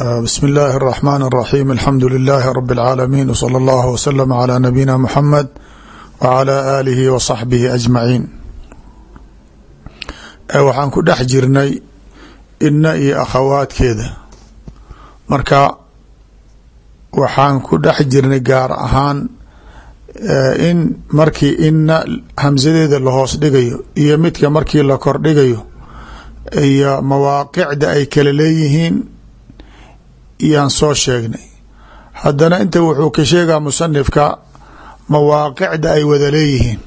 bsm اllahi الرحmn الرaxيm alxamdu لilaahi rb اlcaalamiin wslى اllah wslm عlى nabiyina mxamed wعlى aalihi wa صaxbihi ajmaciin waxaan ku dhex jirnay ina iyo akhawaadkeeda marka waxaan ku dhex jirnay gaar ahaan in markii ina hamsadeeda lahoos dhigayo iyo midka markii la kor dhigayo iyo mawaaqicda ay kala leeyihiin iyaan soo sheegnay. Haddana inta wuxuu ka sheegaa musanifka mawaaqicda ay wada leeyihiin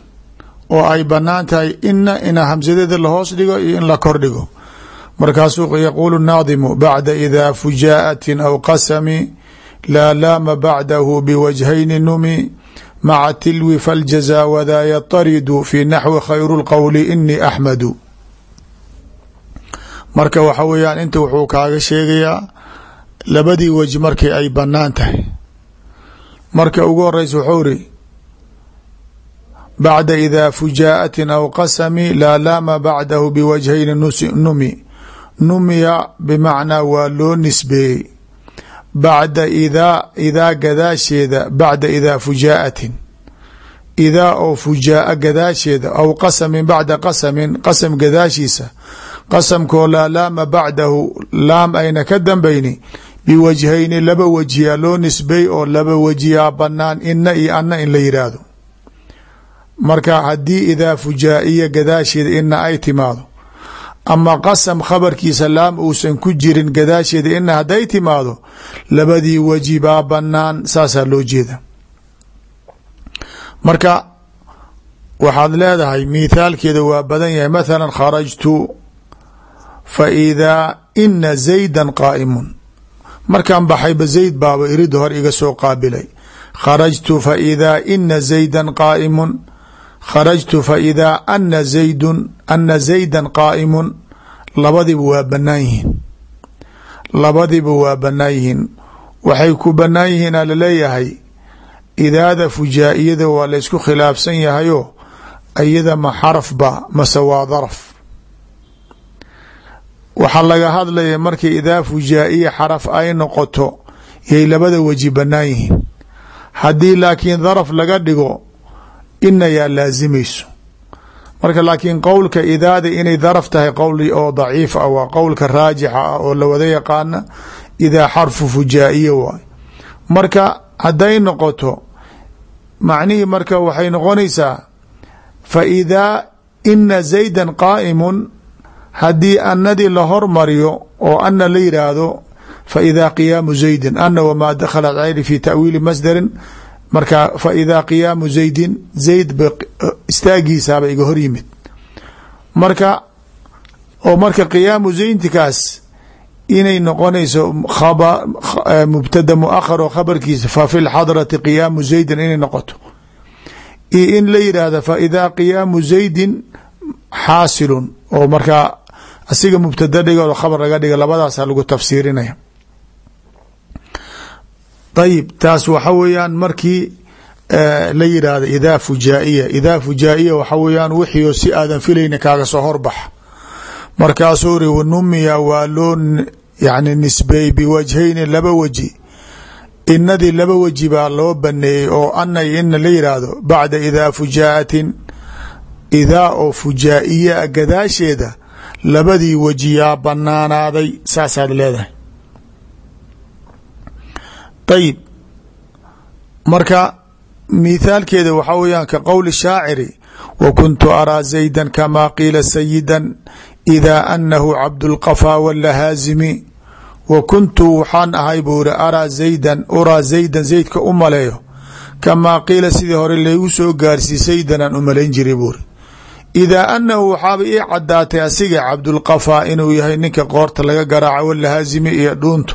oo ay bannaan tahay ina ina hamsadeeda lahoos dhigo iyo in la kor dhigo. Markaasuu yaquulu naadimu bacda idaa fujaaءatin aw qasami laa laama bacdahu biwajhayni numi maca tilwi faljaza wadaa yataridu fi naxwi khayru اlqowli ini axmadu marka waxa weeyaan inta wuxuu kaaga sheegayaa labadii weji markii ay bannaan tahay. Marka ugu horeysa wuxuu iri bacda idaa fujaaءatin aw qasami laa laama bacdahu biwajhayni numi. Numiya bimacnaa waa loo nisbeeyey. Bacda idaa idaa gadaasheeda bacda idaa fujaaءatin idaa oo fujaaa gadaasheeda aw qasamin bacda qasamin qasam gadaashiisa qasamkoo laa laama bacdahu laam ayna ka dambayni biwajhayni laba wajiyaa loo nisbey oo laba wajiyaa banaan ina iyo ana in la yidhaahdo marka haddii idaa fujaa-iya gadaasheeda ina ay timaado ama qasam khabarkiisa laam uusan ku jirin gadaasheeda ina hadday timaado labadii waji baa banaan saasaa loo jeeda marka waxaad leedahay mithaalkeeda waa badan yahay. Mathala kharajtu fa idaa ina zayda qaa'imun markaan baxayba zayd baaba irida hor iga soo qaabilay. Kharajtu fa idaa ina zayda qaa'imun. Kharajtu fa idaa ana zaydun ana zayda qaa'imun. Labadiba waa banaan yihiin. Labadiba waa banaan waxay ku banaan yihiin a la leeyahay idaada fujaa-iyada waa laysku khilaafsan yahayo iyada ma xaraf ba mase waa daraf waxaa laga hadlaya markii idaa fujaa-iya xaraf ay noqoto yay labada weji banaan yihiin. Haddii laakiin daraf laga dhigo ina yaa laasimayso. Marka laakiin qowlka idaada inay daraf tahay qowl oo daciif ah waa qowlka raajixa ah oo lawada yaqaana idaa xarfu fujaa-iya waay marka hadday noqoto macnihii marka waxay noqonaysaa fa idaa ina zayda qaa'imun haddii anadii la hormariyo oo ana la yidhaahdo fa idaa qiyaamu zaydin ana wamaa dakhala cayri fi tawiili masdarin marka fa idaa qiyaamu zaydin zayd ba istaagiisaaba iga hor yimid. Marka oo marka qiyaamu zaydkaas inay noqonayso mubtada muahar oo khabarkiisa fa fi lxadrati qiyaamu zaydin inay noqoto. Iyo in la yidhaahda fa idaa qiyaamu zaydin xaasilun oo markaa asiga mubtada dhiga khabar laga dhiga labadaasa lagu tafsiirinaya ayib taas waxa weeyaan markii la yidhaahda idaa fujaa-iya idaa fujaa-iya waxa weeyaan wixii oo si aadan filayna kaaga soo horbaxa markaasuu ri numiya waa loo yani nisbeey biwajhayni laba weji inadii laba weji baa loo baneeyey oo ana ina la yidhaahdo bacda idaa fujaaءatin idaa oo fujaa-iya gadaasheeda labadii weji yaa banaanaaday saasaad leedahay. Ayib marka mithaalkeeda waxaa weyaan ka qowli shaaciri wa kuntu araa zayda kamaa qiila sayida idaa anahu cabdulqafaa walahaazimi wa kuntu waxaan ahay buu iri araa zaydan uraa zaydan zaydka u maleeyo. Kamaa qiila sidii hore laygu soo gaarsiiy saydan aan u malayn jiray buuri idaa anahu waxaaba ii cadaatay asiga cabdulqafaa inuu yahay ninka qoorta laga garaaco walahaazimi iyo dhuuntu.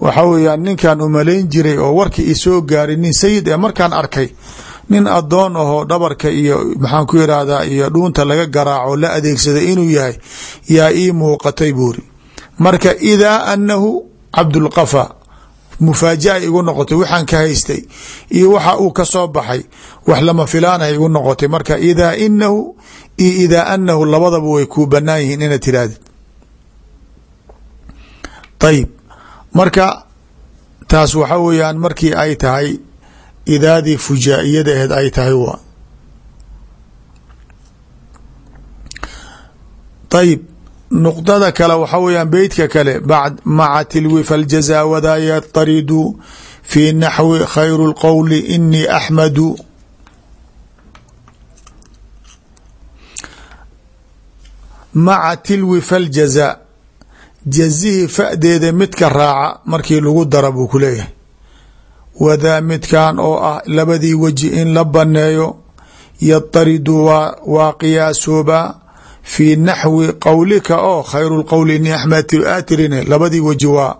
Waxa weeyaan ninkan u malayn jiray oo warkii isoo gaaray nin sayid ee markaan arkay nin adoon ahoo dhabarka iyo maxaan ku yidhaahdaa iyo dhuunta laga garaaco la adeegsada inuu yahay yaa ii muuqatay buuri. Marka idaa anahu cabdulqafa mufaaja'a igu noqotay waxaan ka haystay iyo waxa uu ka soo baxay wax lama filaana igu noqotay. Marka idaa inahu iyo idaa anahu labadaba way kuu banaan yihiin inaad tirahdid ayib marka taas waxa weeyaan markii ay tahay idaadii fujaa'iyada aheed ay tahay waa. Ayib nuqdada kale waxa weeyaan beytka kale maca tilwi faljaza wadaa yataridu fi naxwi khayru اlqowli inii axmadu maca tilwi faljaza jazihii fadeeda midka raaca markii lagu dara buu ku leeyahay. Wadaa midkan oo ah labadii weji in la baneeyo yataridu waa qiyaasoobaa fii naxwi qowlika oo khayru lqowli ini axmed aatirine labadii weji waa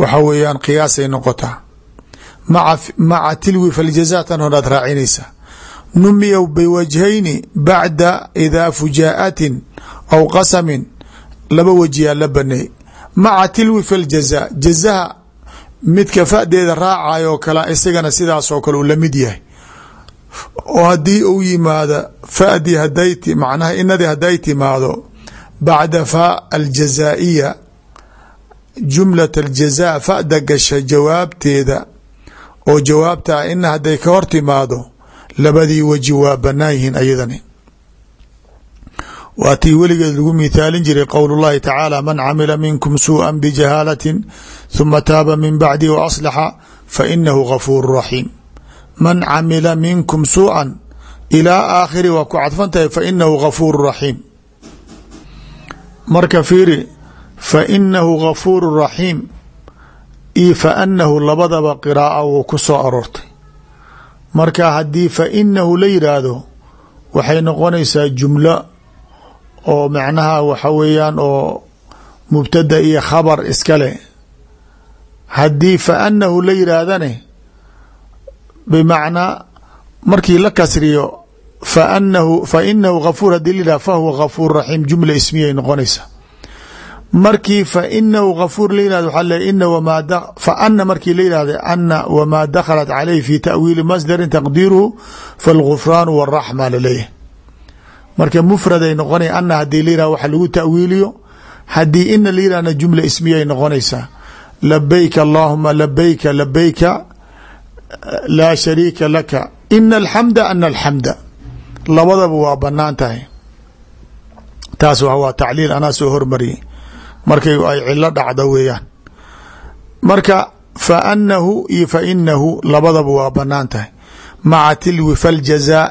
waxa weeyaan qiyaasay noqotaa. Maca tilwi faljaza tan horaad raacinaysa. Numiya biwajhayni bacda idaa fujaaءatin aw qasamin laba wejiyaa la baneey maca tilwi faljaza jazaha midka fadeeda raacayo kala isagana sidaasoo kale uu la mid yahay oo haddii uu yimaado fadi haday macnaha inadii hadday timaado bacda fa aljazaa'iya jumlat aljaza fada gasha jawaabteeda oo jawaabta ina hadday ka hor timaado labadii weji waa banaan yihiin ayadani waa tii weligeed lagu mithaalin jiray qowl اllahi tacaala man camila minkum suuءa bjahaalaةi ثuma taaba min bacdi w aslaxa fainahu gafuur raxiim man camila minkum suuءa ilaa aakhiri waa ku cadfan tahay fainahu gafuur raxiim. Marka fiiri fainahu gafuur raxiim io faanahu labadaba qiraa'a wuu ku soo aroortay. Marka haddii fainahu la yidhaahdo waxay noqonaysaa jumlo oo macnaha waxa weeyaan oo mubtada iyo khabar iskale haddii faanahu la yidhaahdane bimacnaa markii la kasriyo fainahu gafuur haddii la fahuwa gafuur raxiim jumla ismiyay noqonaysa markii fainahu gafuur la yihahdo waxaa le faana markii la yihahda ana wamaa dakhalat caleyh fi ta'wiili masdarin taqdiiruhu falgufraanu waraxma la leeyahay marka mufraday noqonay ana haddii la waxa lagu ta'wiiliyo haddii ina la jumla ismiyay noqonaysaa. Labayka allahuma labayka labayka laa shariika laka ina alxamda ana alxamda labadaba waa bannaan tahay taas waa tacliil anaa soo hormariyay markay ay cilo dhacdo weeyaan marka faanahu iyo fainahu labadaba waa bannaan tahay maca tilwi faljazaa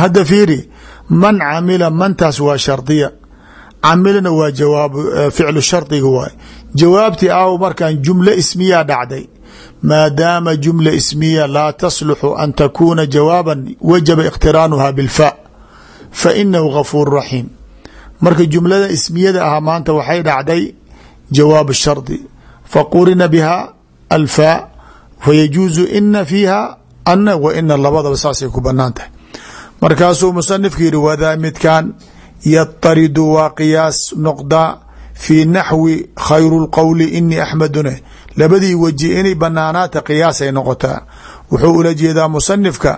hadda fiiri man camila mantaas waa shardiya camilana waa jawaab ficlu shardiga waay jawaabtii aw markan jumla ismiya dhacday maadaama jumla ismiya laa tasluxu an takuuna jawaaban wajaba iqtiraanuha bilfa fainahu gafuur raxiim. Marka jumlada ismiyada ahaa maanta waxay dhacday jawaab shardi faqurina biha alfa fayajuuzu ina fiiha ana wa ina labadaba saasay ku bannaan tahay. Markaasuu musanifku yihi wadaa midkan yataridu waa qiyaas noqdaa fii naxwi khayru lqowli inii axmedune. Labadii weji inay banaanaata qiyaasay noqotaa. Wuxuu ula jeedaa musanifka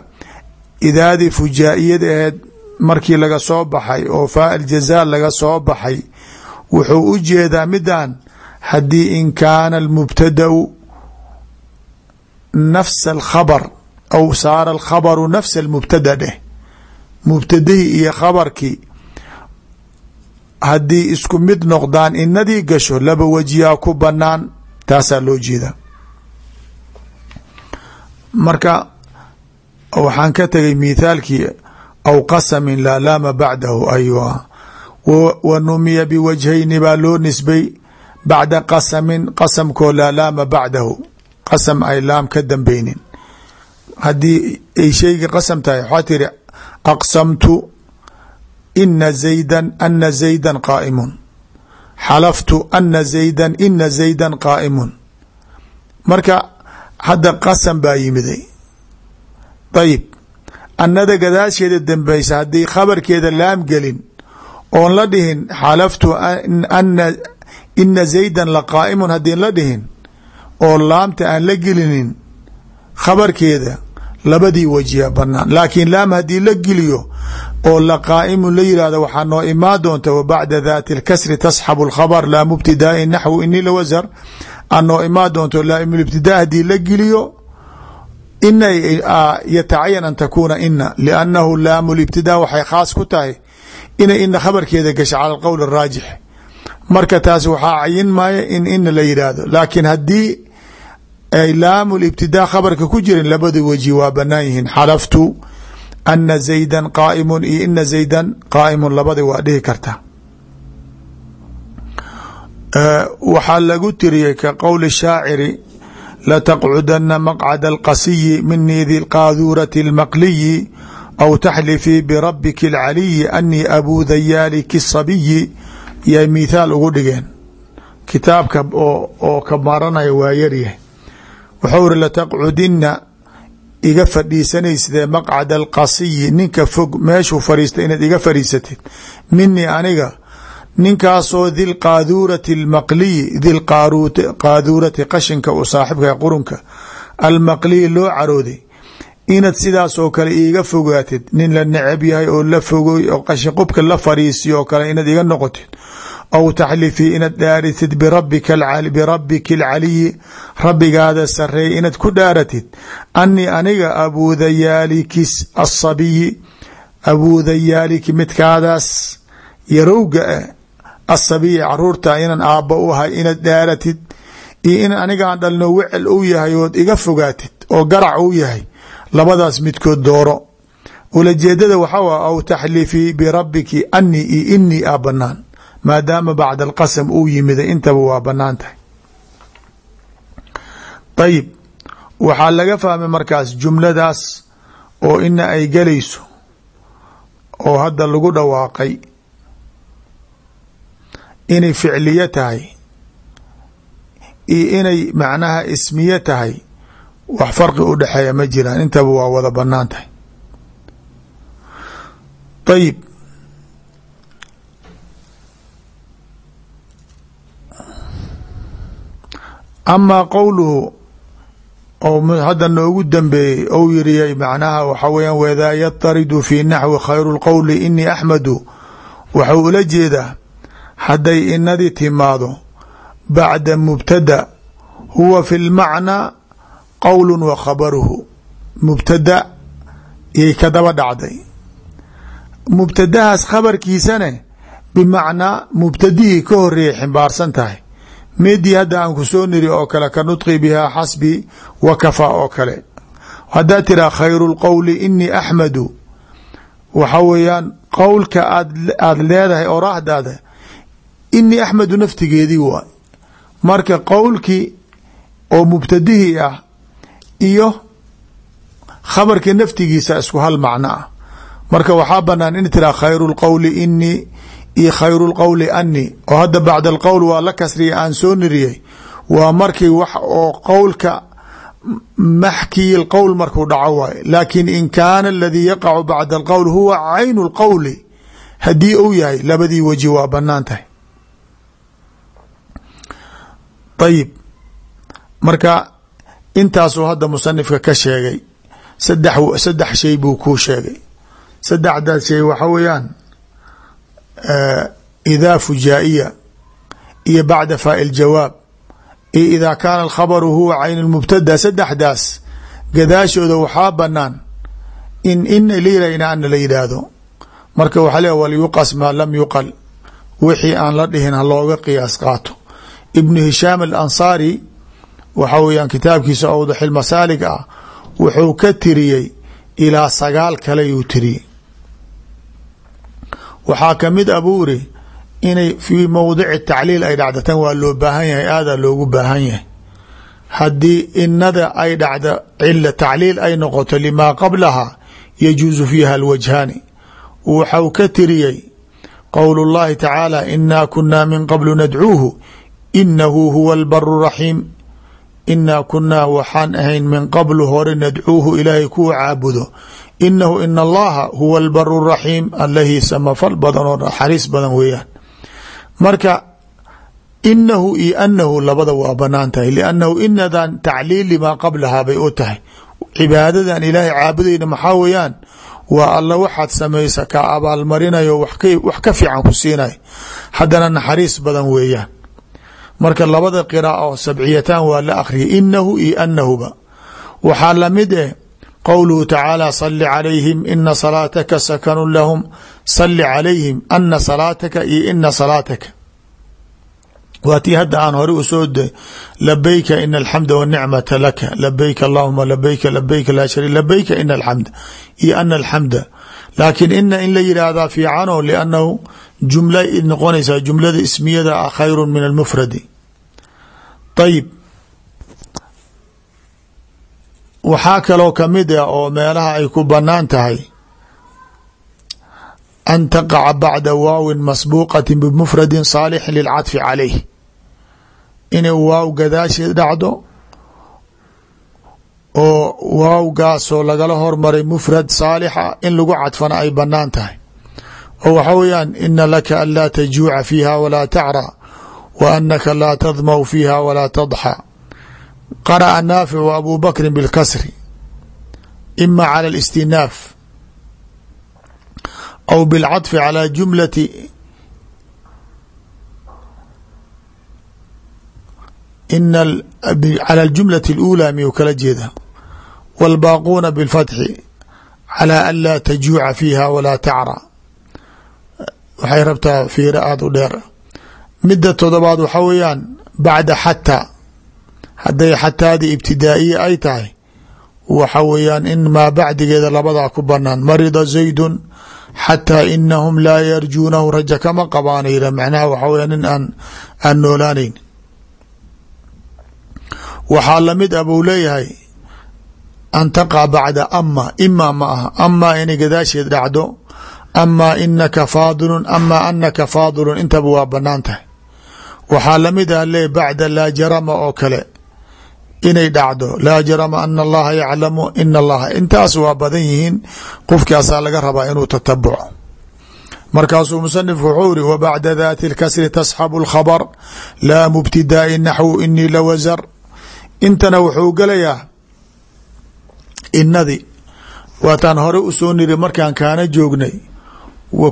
idaadii fujaa'iyad aheed markii laga soo baxay oo faa aljaza laga soo baxay wuxuu u jeedaa midan haddii in kaana almubtadau nafsa alkhabr aw saara alkhabaru nafsa almubtada dheh. Mubtadihii iyo khabarkii haddii isku mid noqdaan inadii gasho laba wejiyaa ku banaan taasaa loo jeeda. Marka waxaan ka tegay mithaalkii aw qasamin laa laama bacdahu ayua wa numiya biwajhayni baa loo nisbay bacda qasamin qasamkoo laa laama bacdahu qasam ay laam ka dambeynin haddii ay sheyga qasam tahay waxaa tiri aqsamtu ina zaydan ana zaydan qaa'imun xalaftu ana zaydan ina zaydan qaa'imun marka hadda qasam baa yimiday ayib annada gadaasheeda dambeysa haddii khabarkeeda laam gelin oon la dhihin xalaftu ana ina zaydan la qaa'imun haddiin la dhihin oo laamta aan la gelinin khabarkeeda labadii wajiya banaan laakiin laam haddii la geliyo oo la qaa'imun la yihahdo waxaa noo imaan doonta wa bacda daati اlkasri tasxabu اlkhabr laa mubtidaai naxwu ini lawasar anoo imaa doonto laaimulibtidaa haddii la geliyo ina yatacayan an takuuna ina liannahu laamulibtidaa waxay khaas ku tahay inay ina khabarkeeda gasho cala alqowl araajix marka taas waxaa cayin maaya in ina la yidhaahdo laakiin haddii ay laamulibtidaa khabarka ku jirin labada weji waa banaan yihiin xalaftu ana zaydan qaaimun iyo ina zaydan qaaimun labadi waa dhihi karta. Waxaa lagu tiriyey ka qowli shaaciri lataqcudana maqcad alqasiyi minii di qaaduurati اlmaqliyi aw taxlifii birabiki اlcaliyi anii abuu dayaaliki sabiyi yay mithaal ugu dhigeen. Kitaabka oo ka maranaya waa yaryahay wuxuu iri lataqcudina iga fadhiisanaysidee maqcad alqasiyi ninka fog meeshuu fariista inaad iga fadhiisatid. Minii aniga ninkaasoo dilqaaduurati almaqliyi dilqaaduurati qashinka saaxibka qurunka almaqliyi loo carooday. Inaad sidaasoo kale iiga fogaatid nin la necab yahay oo la fogoy oo qashin la fariisiyo oo kale inaad iga noqotid aw taxlifii inaad dhaaritid birabika alcaliyi rabbigaada sareey inaad ku dhaaratid anii aniga abuudayaaliki asabiyi abuudayaaliki midkaadaas yarowga ah asabiyi carruurta inaan aabba u ahay inaad dhaaratid iyo in anigaan dhalno wecel u yahay ood iga fogaatid oo garac u yahay labadaas midkood dooro ulajeedada waxaa aw taxlifii birabiki anii iyo inii a banaan maadaama bacd alqasam uu yimida intaba waa bannaan tahay. Ayib waxaa laga fahmay markaas jumladaas oo ina ay gelayso oo hadda lagu dhawaaqay inay ficliye tahay iyo inay macnaha ismiye tahay wax farqi u dhexeeya ma jiraan intaba waa wada bannaan tahay. Ayib amaa qowluhu ou hadda noogu dambeeyey ou yiriyay macnaha waxa weeyaan wadaa yataridu fi naxwi khayru lqowli inii axmadu waxau ula jeedaa hadday inadii timaado bacda mubtada huwa fi lmacnaa qowlu wa khabaruhu. Mubtada yay ka daba dhacday. Mubtadahaas khabarkiisane bimacnaa mubtadihii ka horeeyay ximbaarsan tahay meedii hadda aan ku soo niri oo kale ka nudqi bihaa xasbi wa kafaa oo kale. Haddaad tiraa khayru lqowli inii axmadu. Waxa weeyaan qowlka aad aada leedahay oraahdaada inii axmadu naftigeedii waay marka qowlkii oo mubtadihii ah iyo khabarka naftigiisa isku hal macno ah. Marka waxaa banaan in tiraa khayru lqowli inii iyo khayru lqowli ani oo hadda bacd alqowl waa la kasriya aan soo niriyey waa markii wax oo qowlka maxkiyi lqowl markuu dhaco waaye. Laakin in kaana aladii yaqacu bacda alqowl huwa caynu lqowli haddii uu yahay labadii weji waa bannaan tahay. Ayib marka intaasuu hadda musanifka ka sheegay. Sadex saddex shay buu kuu sheegay. Saddexdaas shay waxa weeyaan idaa fujaa-iya iyo bacda faa'il jawaab iyo idaa kaana alkhabaru huwa cayn mubtada saddexdaas gadaashooda waxaa banaan in ina lilayna ana la yidhaahdo marka waxaa le walyuqas maa lam yuqal wixii aan la dhihin ha looga qiyaas qaato ibnu hishaam alansaari waxa weeyaan kitaabkiisa awdaxil masaalig ah wuxuu ka tiriyey ilaa sagaal kale yuu waxaa ka mid a buu iri inay fii mowdici tacliil ay dhacda tan waa loo baahan yahay aadaa loogu baahan yahay. Haddii inada ay dhacda cila tacliil ay noqoto limaa qablaha yajuusu fiiha alwajhaani. Waxau ka tiriyey qowl اllahi tacaala inaa kunaa min qablu nadcuuhu inahu huwa albaru raxiim. Inaa kunaa waxaan ahayn min qablu hore nadcuuhu ilaahay kuwa caabudo inahu ina allaha huwa albaru raxiim allihii samafal badan oo naxariis badan weeyaan. Marka inahu iyo anahu labada waa bannaan tahay liannahu inadan tacliil limaa qablahaa bay u tahay. Cibaadadan ilaahay caabudayna maxaa weeyaan? Waa alla waxaad samaysa ka abaalmarinayo wax ka fiican ku siinayo haddana naxariis badan weeyaan. Marka labada qiraa'a oo sabciyataan waa la akhriyay inahu iyo anahuba waxaa la mid eh qowluhu tacaala sali calayhim ina salaataka sakanu lahum sali calayhim ana salaataka iyo ina salaataka waa tii hadda aan hore u soo labayka ina alxamda wاnicmata laka labayka allahuma labayka labayka laa shari labayka ina alxamda iyo ana alxamda laakiin ina in la yidhaahdaa fiicano liannahu jumla noqonaysaa jumlada ismiyada ah khayru min almufradi ayib waxaa kaloo ka mid ah oo meelaha ay ku bannaan tahay an taqaca bacda waawin masbuuqati bimufradin saalixin lilcadfi calayh. Inay waaw gadaasheed dhacdo oo waawgaasoo lagala hormaray mufrad saalixa in lagu cadfana ay bannaan tahay. Oo waxa weeyaan ina laka an laa tajuuca fiiha walaa tacra wa anaka laa tadmau fiiha walaa tadxa qara'a naafic wa abu bakrin bilkasri ima cala alistinaaf aw bilcadfi calaa jumlati in cala aljumlati aluulaa miyuu kala jeeda wاlbaaquuna biاlfatxi calaa an laa tajuuca fiiha walaa tacra. Waxay rabtaa fiiro aada u dheer. Mida todobaad waxaa weeyaan bacda xataa hadday xataadii ibtidaa'iya ay tahay waxa weeyaan in maa bacdigeeda labadaa ku banaan marida zaydun xataa inahum laa yarjuunahu raja kama qabaanayra macnaha waxa weya nin aan aan noolaanayn. Waxaa la mid a buu leeyahay an taqa bacda ama ima ma aha. Amaa inay gadaasheed dhacdo amaa inaka faadilun amaa anaka faadilun. Intaba waa bannaan tahay. Waxaa la mid ah le bacda laa jarama oo kale inay dhacdo. Laa jarama ana allaha yaclamu ina allaha intaas waa badan yihiin qofkaasaa laga rabaa inuu tatabuco. Markaasuu musanifku wuxuu iri wabacda dati اlkasri tasxabu اlkhabr laa mubtidaai naxwu inii lawasar intana wuxuu gelayaa inadii waataan hore u soo niri markaan kaana joognay wa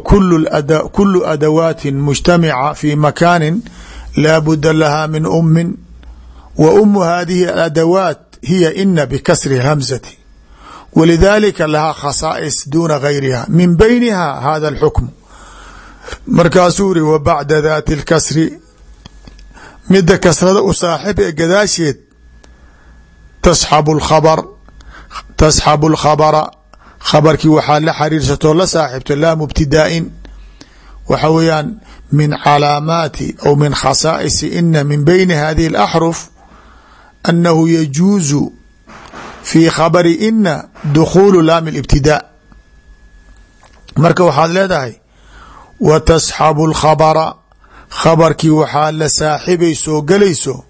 kulu adawaati mujtamica fi makaanin laa buda laha min umin wa umu haadihi aadawaat hiya ina bikasri hamzati. Walidaalika lahaa khasaa'is duuna gayriha min bayniha hada alxukmu markaasuu iri wa bacda daati اlkasri mida kasrada u saaxib ee gadaasheed tasxabu lkhabr tasxabu lkhabra khabarkii waxaa la xariirsato la saaxibto laamu ibtidaa'in waxa weeyaan min calaamaati aw min khasaa'isi ina min bayni hadihi اlaxruf annahu yajuusu fii khabari ina dukhuulu laami libtidaa marka waxaad leedahay wa tasxabu alkhabara khabarkii waxaa la saaxibay soo gelayso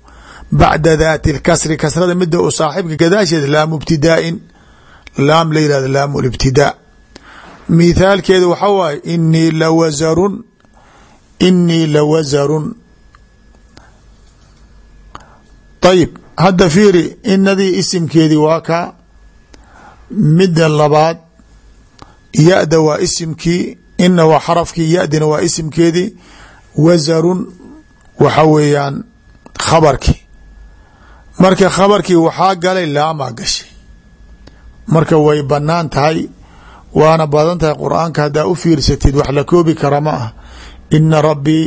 bacda daati lkasri kasrada mida u saaxibka gadaasheed laamu ibtidaa'in laam la yihahdo laamu libtidaa mithaalkeedu waxa waaye inii lawasarun inii lawasarun ayib hadda fiiri inadii isimkeedii waa kaa midda labaad ya-da waa isimkii ina waa xarafkii ya-dina waa isimkeedii wasarun waxa weeyaan khabarkii. Marka khabarkii waxaa galay laamaa gashay. Marka way bannaan tahay waana badan tahay qur'aanka haddaa u fiirsatid wax la koobi kara ma ah ina rabbii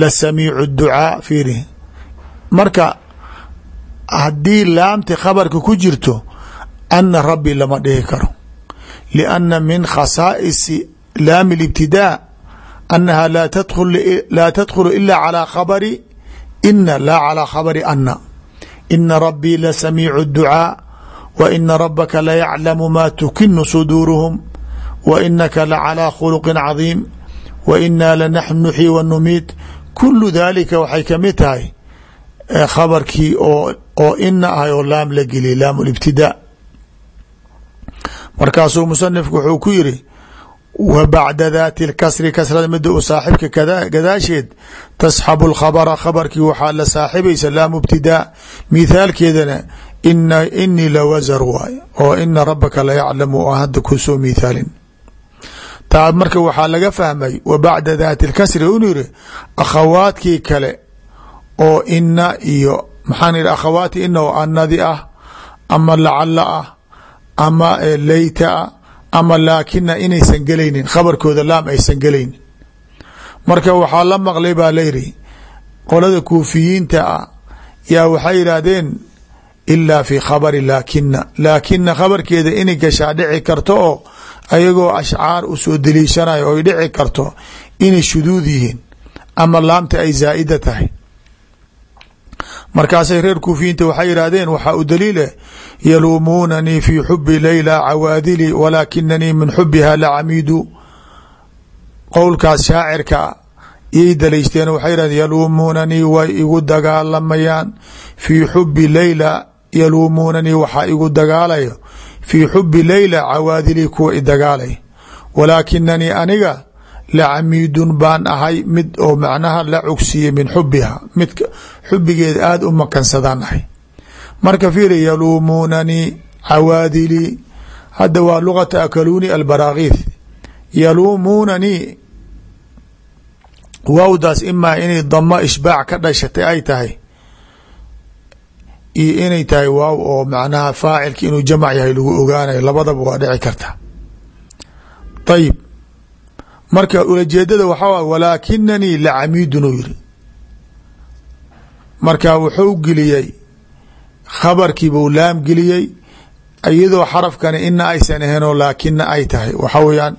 la samiicu ducaa fiiri. Marka haddii laamti khabarka ku jirto ana rabbi lama dhihi karo. Lianna min khasaa'isi laami libtidaa annaha laa tadkhulu ila calaa khabari ina laa calaa khabari ana ina rabbii la samiicu ducaa wa ina rabaka layaclamu ma tukinu suduuruhum wa inaka lacalىa khuluqin cadiim wa inaa lanaxnu nuxyi wa numiit. Kulu dalika waxay tahay khabarkii oo oo ina ahay oo laam la geliya laam libtidaa markaasuu musanifku wuxuu ku yiri wa bacda daati lkasri kasrada mida u saaxibka gadaasheed tasxabu lkhabara khabarkii waxaa la saaxibaysa laam ibtidaa mithaalkeedana ina inii lawasar waay oo ina rabbaka layaclamu oo hadda ku soo mithaalin. Taa marka waxaa laga fahmay wa bacda daati lkasri un yiri akhawaadkii kale oo ina iyo maxaan idhi akhawaati ina oo anadi ah ama lacala ah ama leyta ah ama laakina inaysan gelaynin khabarkooda laam aysan gelaynin marka waxaa la maqlay baa layidhi qolada kuufiyiinta ah yaa waxay yidhaahdeen ilaa fi khabari laakina laakina khabarkeeda inay gashaa dhici karto oo ayagoo ashcaar u soo daliishanayo oy dhici karto inay shuduud yihiin ama laamta ay zaa'ida tahay markaasay reer kuufiyiinta waxay yidhaahdeen waxaa u daliileh yaluumuunanii fi xubi leyla cawaadili walaakinanii min xubiha lacamiidu qowlkaas shaacirka yay daliishteen waxay yidhahdeen yaluumuunanii way igu dagaalamayaan fii xubi leyla yaluumuunanii waxaa igu dagaalayo fii xubi leyla cawaadili kuwa idagaalay walaakinanii aniga lacamiidun baan ahay mid oo macnaha la cugsiiyey min xubiha mid xubigeeda aada u makansadaan ahay. Marka fiiri yaluumuunanii cawaadili hadda waa luqata akaluuni albaraakiith yaluumuunanii waawdaas imaa inay damo ishbaac ka dhashatay ay tahay. Iyo inay tahay waaw oo macnaha faacilka inuu jamac yahay lagu ogaanayo labadaba waa dhici karta. Ayib marka ulajeedada waxaa walaakinanii lacamiidun uu yiri marka wuxuu geliyey khabarkiibuu laam geliyey iyadoo xarafkani ina aysan ahaynoo laakina ay tahay. Waxa weeyaan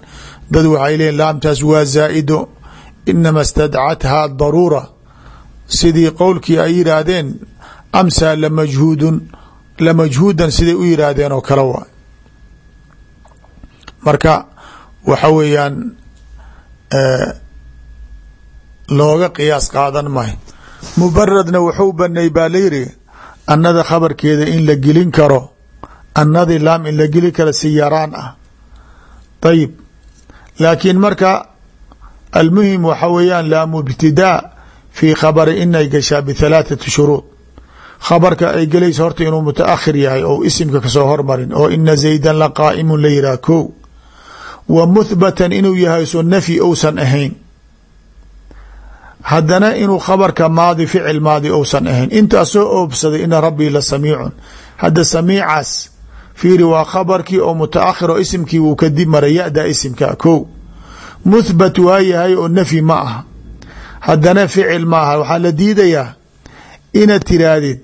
dad waxay leeyiin laamtaas waa zaa'ido. Inama stadcathaa daruura. Sidii qowlkii ay yidhaahdeen amsaa lamajhuudun lamajhuudan siday u yidhaahdeen oo kale waay marka waxa weeyaan looga qiyaas qaadan maayo mubaradna wuxuu banay baa layiri annada khabarkeeda in la gelin karo annadi laam in la gelin karo si ah. Ayib laakiin marka almuhim waxa weeyaan laamu ibtidaa fii khabari inay gashaa bithalaathati shuruud. Khabarka ay gelayso horta inuu mutaakhir yahay ou isimka ka soo hormarin oo ina zaydan la qaa'imun la yidhah ko wa muthbatan inuu yahay so nafyi ousan ahayn. Haddana inuu khabarka maadi ficil maadi ousan ahayn. Intaasoo oobsaday ina rabbii la samiicun. Hadda samiicaas fiiri waa khabarkii oo mutaakhir oo isimkii wuu kadib maray ya-da isimka ko muthbat waa yahay oo nafyi ma aha. Haddana ficil ma aha. Waxaa la diidayaa inaad tiraahdid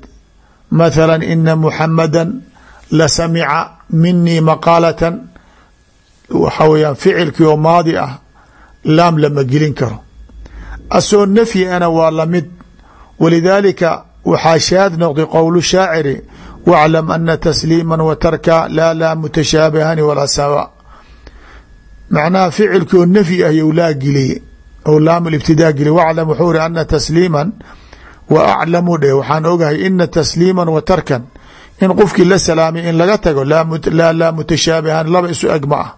mathala ina muxamada la samica minii maqaalatan waxa weyaan ficilkii oo maadi ah laam lama gelin karo. Asoo nafyi ana waa la mid walidaalika waxaa shaad noqday qowl shaaciri waclam ana tasliima wa tarka laa laa mutashaabihani walaa sawa. Macnaha ficilkii oo nafyi ah you laa geliye ou laam ibtidaa geliye waclam wuxuu ri ana tasliima wa aclamu dheh waxaan ogahay ina tasliima wa tarkan in qofkii la salaamay in laga tago laa mutashaabihan laba isu eg ma ah.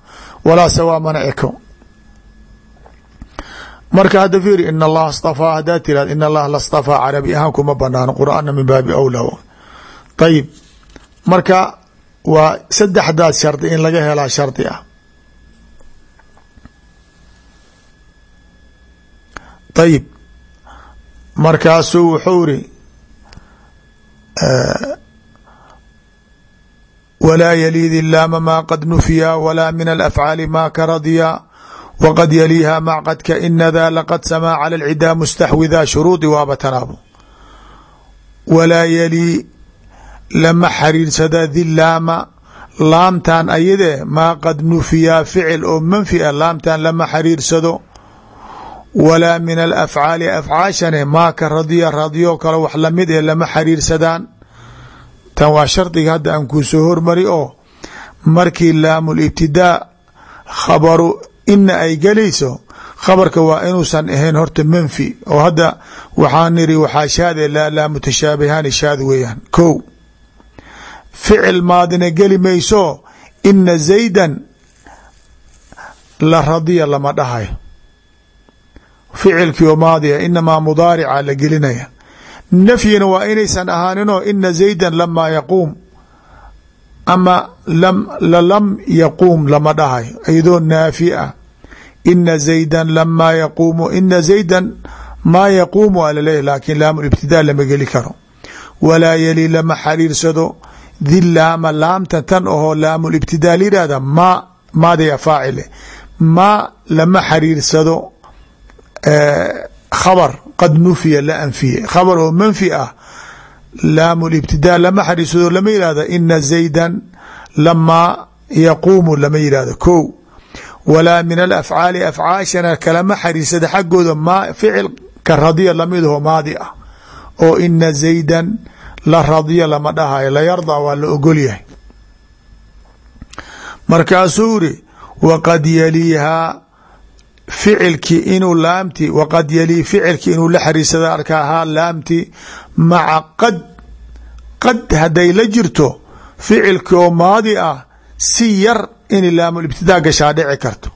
Walaa sawaa mana eko. Marka hadda fiiri in allaha stafaa haddaa tirahd in allaha la stafaa carabi ahaan kuma banaano qur'aanna min baabi awlaa. Ayib marka waa saddexdaas shardi in laga helaa shardi ah. Ayib markaasuu wuxuu iri walaa yaliidi laama maa qad nufiya walaa min alafcaali maa ka radiya wqad yaliiha macqadka ina daa laqad samaa cala alcidaa mustaxwida shuruudi waaba tanaabo walaa yalii lama xariirsada dilaama laamtan ayadee maa qad nufiyaa ficil oo manfi a laamtan lama xariirsado walaa min alafcaali afcaashane maa ka radiya radiyo kale wax la mid ee lama xariirsadaan tan waa shardiga hadda aan kuu soo hormari oo markii laamu libtidaa khabaru ina ay gelayso khabarka waa inuusan ahayn horta manfi. Oo hadda waxaa niri waxaa shaade laa laa mutashaabihaani shaad weeyaan. Ko ficil maadina geli mayso ina zaydan la radiya lama dhahayo ficilkii oo maadiya inamaa mudaarica la gelinaya nafyina waa inaysan ahaaninoo ina zaydan lamaa yaquum. Ama lam yaquum lama dhahayo iyadoo naafi ah. Ina zaydan lamaa yaquumu ina zaydan maa yaquumu a laleeyahy laakiin laamu lama geli karo. Walaa yali lama xariirsado. Di laama laamta tan ahoo laamul ibtidaa layihahda ma maadaya faacile. Ma lama xariirsado khabar qad nufiya la anfiye khabar oo manfi ah laamul ibtidaa lama xariirsado lama yihahdo ina zaydan lamaa yaquumu lama yihahdo ko walaa min alafcaali afcaashana kalama xariirsada xaggooda ma ficil ka radiya lamidaho maadi ah. Oo ina zaydan la radiya lama dhahayo la yardaa waa la ogol yahay. Markaasuu iri waqad yaliihaa ficilkii inuu laamti waqad yalii ficilki inuu la xariirsada arkaahaa laamti maca qad qad hadday la jirto ficilki oo maadi ah si yar in laamulibtidaa gashaa dhici karto.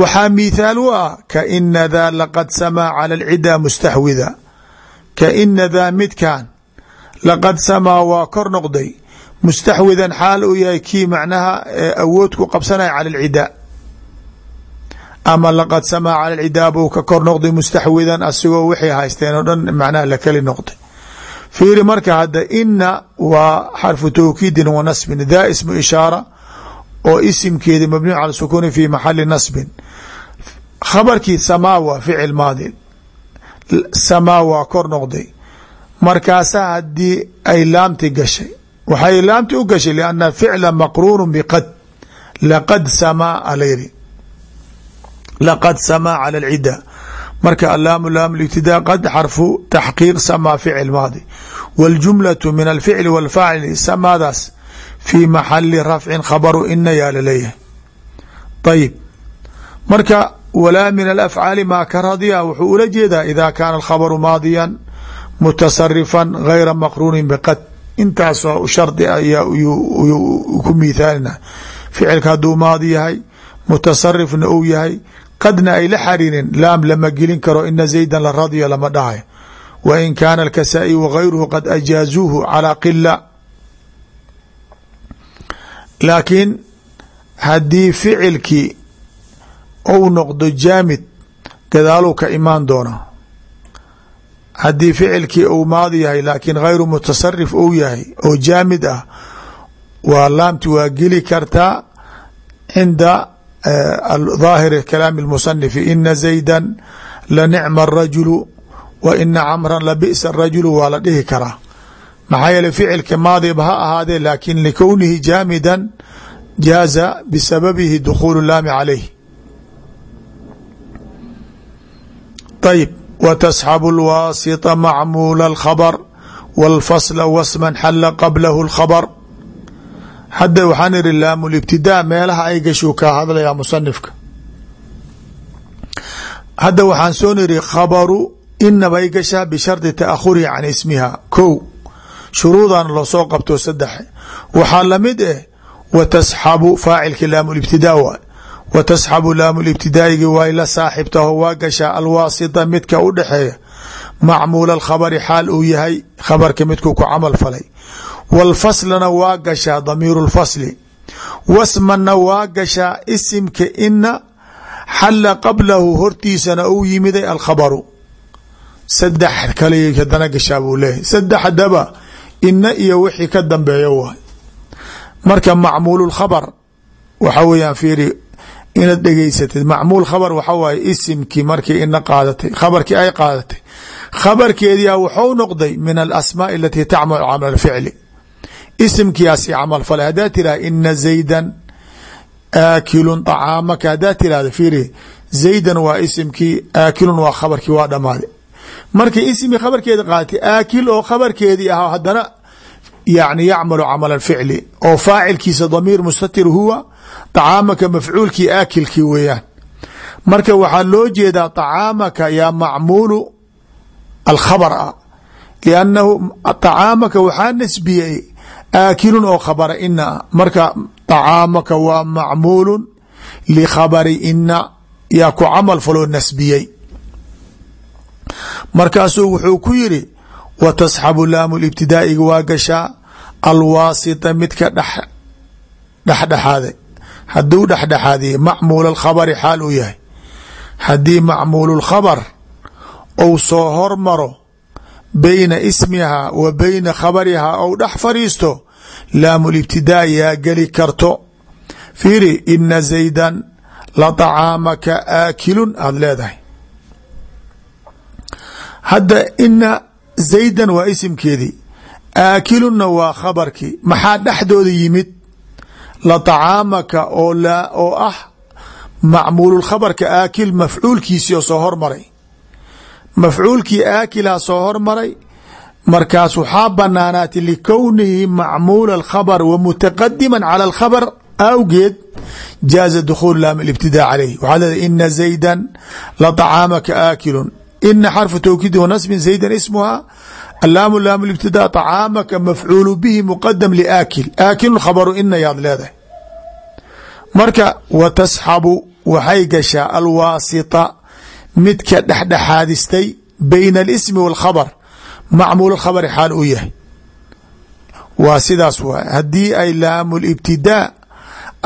Waxaa mithaal u ah kaina daa laqad samaa cala alcidaa mustaxwida. Kaina daa midkan laqad samaa waa kor noqday. Mustaxwidan xaal uu yahay kii macnaha awood ku qabsanaya cala alcidaa ama laqad samaa cala alcidaa buu ka kor noqday mustaxwidan asigoo wixii haysteen oo dhan macnaha la keli noqday. Fiiri marka hadda ina waa xarfu tawkiidin wa nasbin daa ismu ishaara oo isimkeedi mabniyu cala sukuuni fi maxali nasbin. Khabarkii samaa waa ficil maadi samaa waa kor noqday. Markaasaa haddii ay laamti gashay waxay laamti u gashay lianna ficla maqruunu biqad laqad samaa alayri laqad samaa cala alcidda. Marka allaamu laam ibtidaa qad xarfu taxqiiq samaa ficil maadi. Waljumlatu min alficli walfaacili samaadaas fii maxali rafcin khabaru ina yaa la leeyahay. Ayib marka walaa min alafcaali maa ka radiya wuxuu ula jeedaa idaa kaana alkhabaru maadiyan mutasarifan gayra maqruunin biqad. Intaasoo shardi ayuu ku miithaalina. Ficilka hadduu maadi yahay mutasarifna ou yahay qadna ay la xariirin laam lama gelin karo ina zaydan la radya lama dhahay. Wa in kaana alkasaa-i wagayruhu qad ajaazuuhu calaa qila laakiin haddii ficilkii ou noqdo jaamid gadaaluu ka imaan doona haddii ficilkii uu maadi yahay laakiin gayru mutasarif ou yahay oo jaamid ah waa laamti waa geli kartaa cinda ظاahir kalaam الmuصنifi ina زayda lanicma الrajulu wa ina camra labi'sa الrajulu waa la dhihi karaa maxaa yeele ficilka maadiba ha ahaadee laakin likownihi jaamida jaaza bisababihi dukhuul laami calayh ayb w tasxabu اlwaasطa macmuula الkhabr wاlfasla wasma xala qablahu الkhabr hadda waxaan ihi laamu libtidaa meelaha ay gashuu kaa hadlayaa musanifka hadda waxaan soo niri khabaru inabay gashaa bishardi taahurihi can ismiha. Ko shuruudan loosoo qabto saddex. Waxaa la mid eh wa tasxabu faacilki laamu libtidaa waay wa tasxabu laamu libtidaa'igi way la saaxibtaho waa gashaa alwaasita midka u dhexeeya. Macmuula alkhabari xaal uu yahay khabarka midkuu ku camal falay wاlfaslna waa gashaa damiir اfasli wasmanna waa gashaa simka ina xala qablahu hortiisana ou yimiday alkhabaru saddex kale hadana gashaa buu leeyahy sadexdaba ina iyo wixii ka dambeeyo waay marka macmuul khabr waxa weyaan fiiri inaad dhegeysatid macmuul khabr waxa waaye isimkii markii ina qaadatay khabarkii ay qaadatay khabarkeedia wuxuu noqday min alasmaa isimkiyaasi camal fale haddaa tiraha ina zaydan aakilun acaamaka. Haddaa tirahda fiiri zaydan waa isimkii aakilun waa khabarkii waa dhamaaday markay isimkii khabarkeedi qaatay aakil oo khabarkeedii ahaa haddana yani yacmalu camal alficli oo faacilkiisa damiir mustatir huwa acaamaka mafcuulkii aakilkii weeyaan. Marka waxaa loo jeedaa acaamaka yaa macmuulu alkhabar ah liannahu acaamaka waxaa nasbiyey aakilun oo khabara ina marka طacaamaka waa macmuulu likhabari ina yaa ku camal faloo nasbiyey. Markaasuu wuxuu ku yiri wa tasxabu laamu ibtidaa'iga waa gashaa. Alwaasita midka dhexdhexaaday hadduu dhexdhexaadiye macmuul khabari xaal uu yahay. Haddii macmuul khabar ou soo hormaro bayna ismihaa wa bayna khabarihaa ou dhex fadhiisto laamulibtidaa yaa geli karto. Fiiri ina zaydan la طacaamaka aakilun aada leedahay. Hadda ina zaydan waa isimkeedii aakilunna waa khabarkii maxaa dhexdooda yimid? La طacaamaka oo oo ah macmuululkhabarka aakil mafcuulkiisii oo soo hormaray mafcuulkii aakilaa soo hormaray markaas waxaa banaanaatay likownihi macmuula alkhabr wa mutaqadima cala alkhabr awgeed jaaza dukhuul laam ibtidaa calayh waxaa leedahay ina zaydan la طacaamaka aakilun. Ina xarfu towkiidi wa nasbin zaydan ismuha alaamu laam ibtidaa طacaamaka mafcuulu bihi muqadam liaakil. Aakilun khabaru ina yaad leedahay. Marka wa tasxabu waxay midka dhexdhexaadistay bayna alismi wاlkhabr macmuul khabri xaal uu yahay waa sidaas waay haddii ay laamu libtidaa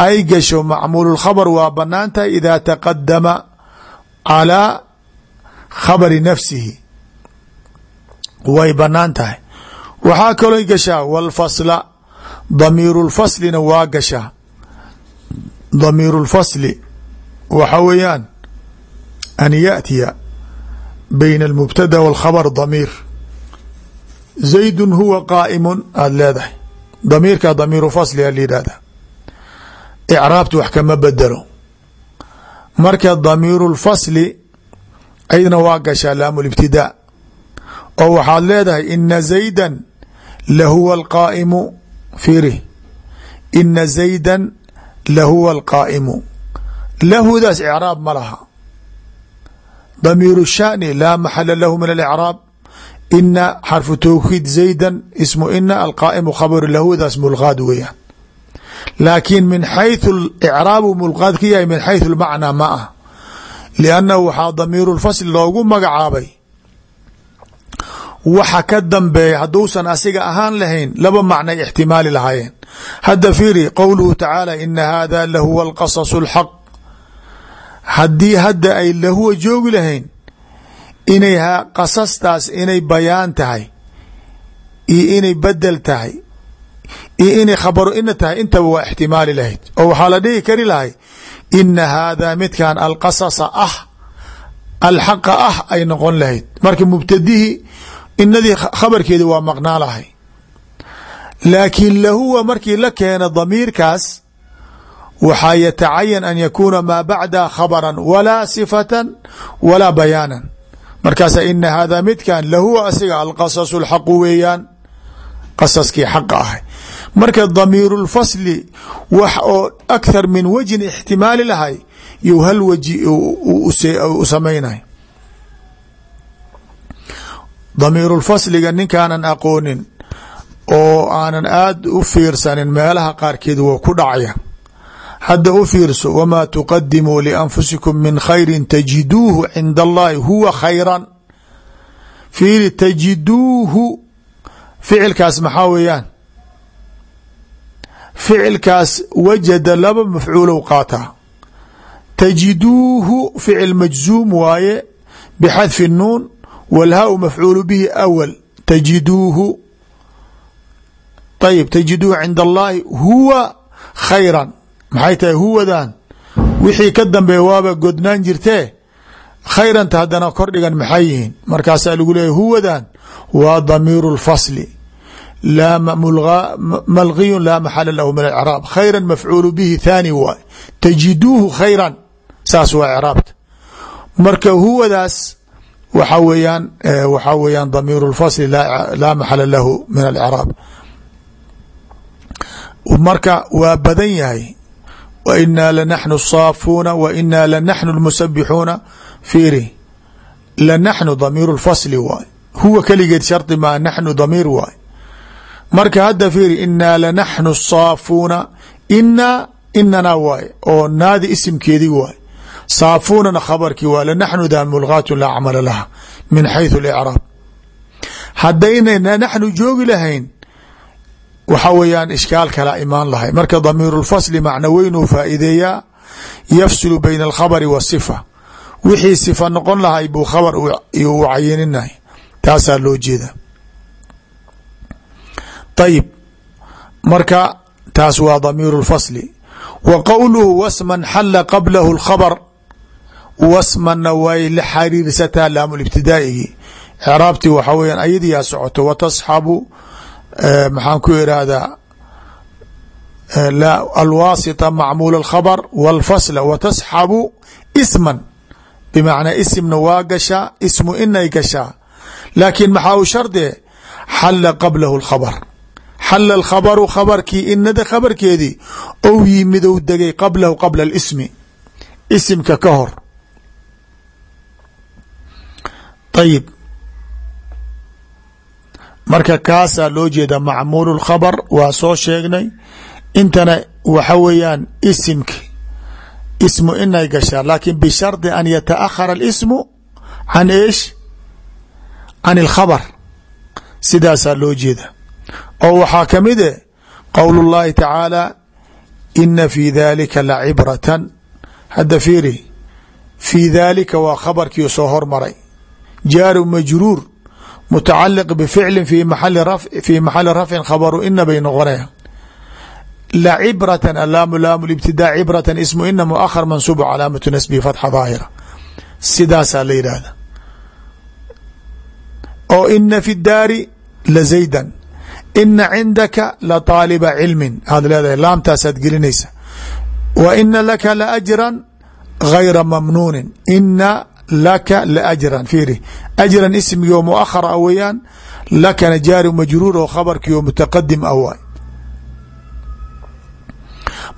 ay gasho macmuul khabr waa banaan tahay ida taqadama calىa khabri nafsihi way banaan tahay waxaa kaloo gashaa wاlfasla damiiru lfaslina waa gashaa damiiru lfasli waxa weeyaan an yaأtiya bayna اlmubtada w alkhabr damiir zaydu huwa qaa'imu aada leedahay damiirkaa damiiru fasliga la yidhaahda icraabta wax kama bedelo marka damiiru lfasli aydna waa gashaa laamu libtidaa oo waxaad leedahay ina zayda lahuwa alqaa'imu fiiri ina zayda lahuwa alqaa'imu lahudaas icraab ma laha damiiru shani laa maxala lahu min alicraab ina xarfu towkiid zayda ismu ina alqaa'imu khabaru lahudaas mulqaad weeyaan laakiin min xayثu icraabu mulqaad ka yahay min xayثu lmacnaa ma ah liannahu waxaa damiiru lfasl loogu magacaabay waxa ka dambeeya hadduusan asiga ahaan lahayn laba macnay ixtimaali lahaayeen hadda fiiri qowluhu tacaala ina hada lahuwa alqasasu اlxaq haddii hadda ay lahuwa joogi lahayn inay qasastaas inay bayaan tahay iyo inay bedel tahay iyo inay khabaru ina tahay intaba waa ixtimaali lahayd. Oo waxaa la dhihi kari lahay ina haadaa midkan alqasasa ah alxaqa ah ay noqon lahayd. Marka mubtadihii inadii khabarkeedi waa maqnaa lahay. Laakiin lahuwa markii la keena damiirkaas waxaa yatacayan an yakuuna maa bacdaha khabara walaa sifatan walaa bayaanan markaasa ina hada midkan lahuwa asiga alqasasu lxaqu weeyaan. Qasaskii xaqa ahay marka damiiru lfasli wax oo akhar min wajhin ixtimaali lahay you hal waji u samaynay. Damiiru lfasliga ninkaanan aqoonin oo aanan aada u fiirsanin meelaha qaarkeed wou ku dhacya hadda u fiirso wamaa tuqadimuu lianfusikum min khayrin tajiduuhu cinda allahi huwa khayran. Fiiri tajiduuhu ficilkaas maxaa weeyaan? Ficilkaas wajada laba mafcuulow qaataa. Tajiduuhu ficil majzuum waaye bixadfi nuun walhaa-u mafcuulu bihi awal. Tajiduuhu ayib tajiduuhu cinda allahi huwa maxay tahay huwadan wixii ka dambeeya waaba godnaan jirtee? Khayranta haddana kordhigan maxay yihiin? Markaasaa lagu leeyahy huwadan waa damiiru اlfasli malgiyu laa maxala lahu min acraab khayra mafcuulu bihi thaani waay. Tajiduuhu khayran. Saas waa icraabta marka huwadaas waxa weeyaan waxaa weeyaan damiiru اlfasli laa maxala lahu min alcraab marka waa badan yahay wa inaa lanaxnu saafuuna wa inaa lanaxnu lmusabixuuna fiiri lanaxnu damiir lfasli waay. Huwa keligeed shardi maa naxnu damiir waay. Marka hadda fiiri inaa lanaxnu saafuuna inaa inana waay. Oo naadi isimkeedii waay. Saafuunana khabarkii waa lanaxnu daa mulgaatu laa cmala laha min xayثu اlcraab haddayna lanaxnu joogi lahayn waxa weeyaan ishkaal kala imaan lahay. Marka damiiru lfasli macno weyn uu faa'iideeyaa yafsilu bayna alkhabari waasifa wixii sifa noqon lahay buu khabar u cayininahay taasaa loo jeeda. Ayib marka taas waa damiiru lfasli wa qowluhu wasman xalla qablahu اlkhabr wasmanna way la xariirsataa laamulibtidaa'igi craabtii waxa weyan ayadiyaa socoto wa tasxabu maxaan ku irahdaa alwaasita macmuul اkhabr wاlfasla wa tasxabu isman bimacnaa isimna waa gashaa ismu inay gashaa laakiin maxaa u shardee xalla qablahu اlkhabr xala alkhabaru khabarkii inada khabarkeedii ou yimidou degay qablahu qabla اlismi isimka ka hor ayib marka kaasaa loo jeeda macmuul اkhabr waa soo sheegnay intana waxa weeyaan isimki ismu inay gashaa laakin bishardi an yataأkhara اlismu can eesh can اlkhabr sidaasaa loo jeeda oo waxaa ka mid eh qowl اllahi tacaala ina fi dalika lacibratan hadda fiiri fii dalika waa khabarkii soo hormaray jaaru majruur mutacaliq bficli fi fii maxali rafcin khabaru ina bay noqonaya lacibratan alaamu laamu ibtidaa cibratan ismu ina muahar mansuub calaamatu nasbihi fatxa daahira sidaasaa la yidhaahda oo ina fi daari la zaydan ina cindaka la طaaliba cilmin aad leedahay laamtaasaad gelinaysa wa ina laka la ajran gayra mamnuunin ina laka la ajran fiiri. Ajran oo muahar a weeyaan lakana jaari majruur oo khabarkii oo mutaqadim ah waay.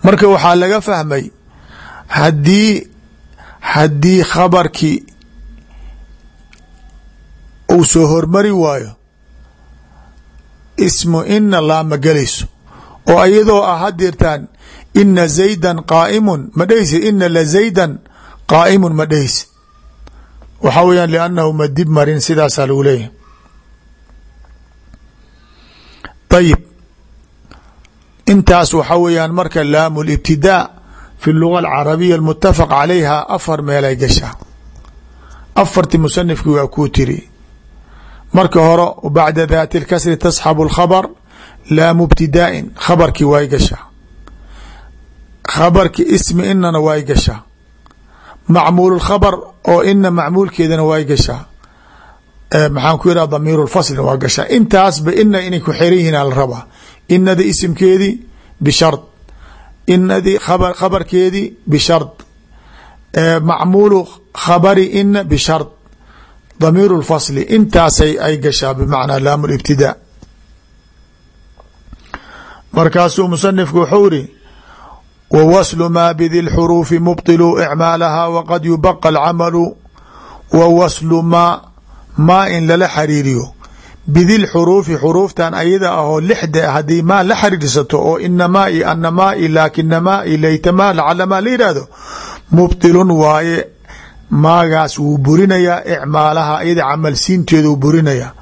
Marka waxaa laga fahmay haddii haddii khabarkii uu soo hormari waayo ismu ina laama gelayso. Oo iyadoo ah hadirtaan ina zaydan qaaimun ma dhehaysid ina la zaydan qaaimun ma dhehaysid waxaa weyaan liannahu ma dib marin sidaasaa lagu leeyahay. Ayib intaas waxa weeyaan marka laamu libtidaa fi luga alcarabiya almutafaq calayha afar meelay gashaa. Afartii musanifkii waa kuu tiri. Marka hore bacda daati اlkasri tasxabu اlkhabr laamu ibtidaa'in khabarkii way gashaa. Khabarki ismi inana way gashaa macmuul khabr oo ina macmuulkeedana way gashaa. Maxaan ku yidhah damiir lfaslin waa gashaa. Intaasba ina inay ku xeran yihiin ala rabaa. Inadi isimkeedii bishard inadii khabarkeedii bishard macmuulu khabari ina bishard damiir اlfasli intaasay ay gashaa bimacnaa laam اlibtidaa markaasuu musanifku wuxuu iri wa waslu maa bidi lxuruufi mubطiluu icmaalaha waqad yubaqa alcamalu wa waslu maa maa in lala xariiriyo bidi lxuruufi xuruuftan ayada ahoo lixda haddii maa la xariirsato oo inamaa i anamaa i laakinamaa i laytamaa lacalamaa la yidhaahdo mubطilun waaye maagaas wuu burinayaa icmaalaha iyada camalsiinteeda uu burinayaa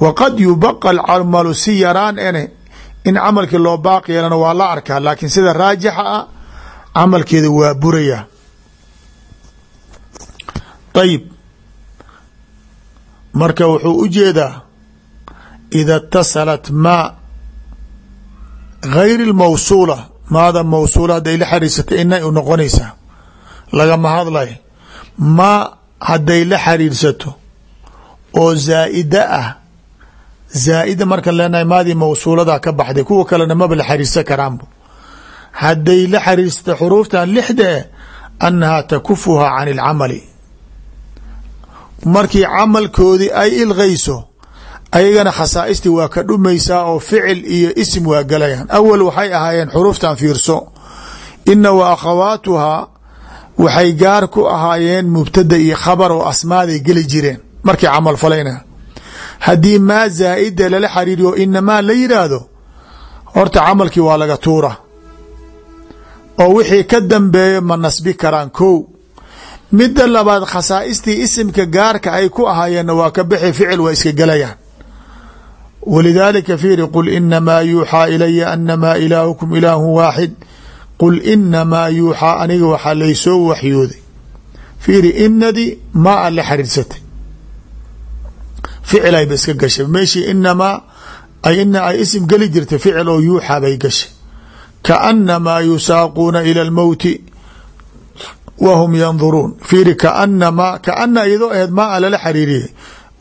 waqad yubaqa alcamalu si yaraan ene in camalkii loo baaqi yeelana waa la arkaa laakiin sida raajixa ah camalkeeda waa burayaa ayib marka wuxuu u jeedaa ida اtasalat maa gayri اlmawsuula maada mawsuula hadday la xariirsata inay u noqonaysaa lagama hadlay ma hadday la xariirsato oo zaa'ida ah zaa'ida markan leenahay maadii mawsuuladaa ka baxday kuwa kalena maba la xariirsan karaanbu. Hadday la xariirsato xuruuftan lixda eh annahaa takufuhaa can ilcamali markii camalkoodii ay ilgayso ayagana khasaaistii waa ka dhumaysaa oo ficil iyo isim waa galayaan. Awal waxay ahaayeen xuruuftan fiirso. Ina wa akhawaatuhaa waxay gaar ku ahaayeen mubtada iyo khabar oo asmaaday geli jireen. Markay camal falayna haddii maa zaa'ida lala xariiriyo inamaa la yidhaahdo horta camalkii waa laga tuura. Oo wixii ka dambeeya ma nasbi karaan kow. Midda labaad khasaaistii isimka gaarka ay ku ahaayeenna waa ka bixi ficil waa iska gelayaan. Walidaalika fiiri qul inamaa yuuxaa ilaya anamaa ilaahukum ilaahu waaxid. Qul inamaa yuuxaa aniga waxaa laysoo waxyooday. Fiiri inadii maa a la xariirsatay ficil ayba iska gashay. Meeshii inamaa ina ay isim geli jirtay ficil oo yuuxa bay gashay. Kaanamaa yusaaquuna ila almowti wa hum yanduruun fiiri kaanamaa kaana iyadoo aheed maa lala xariiriyay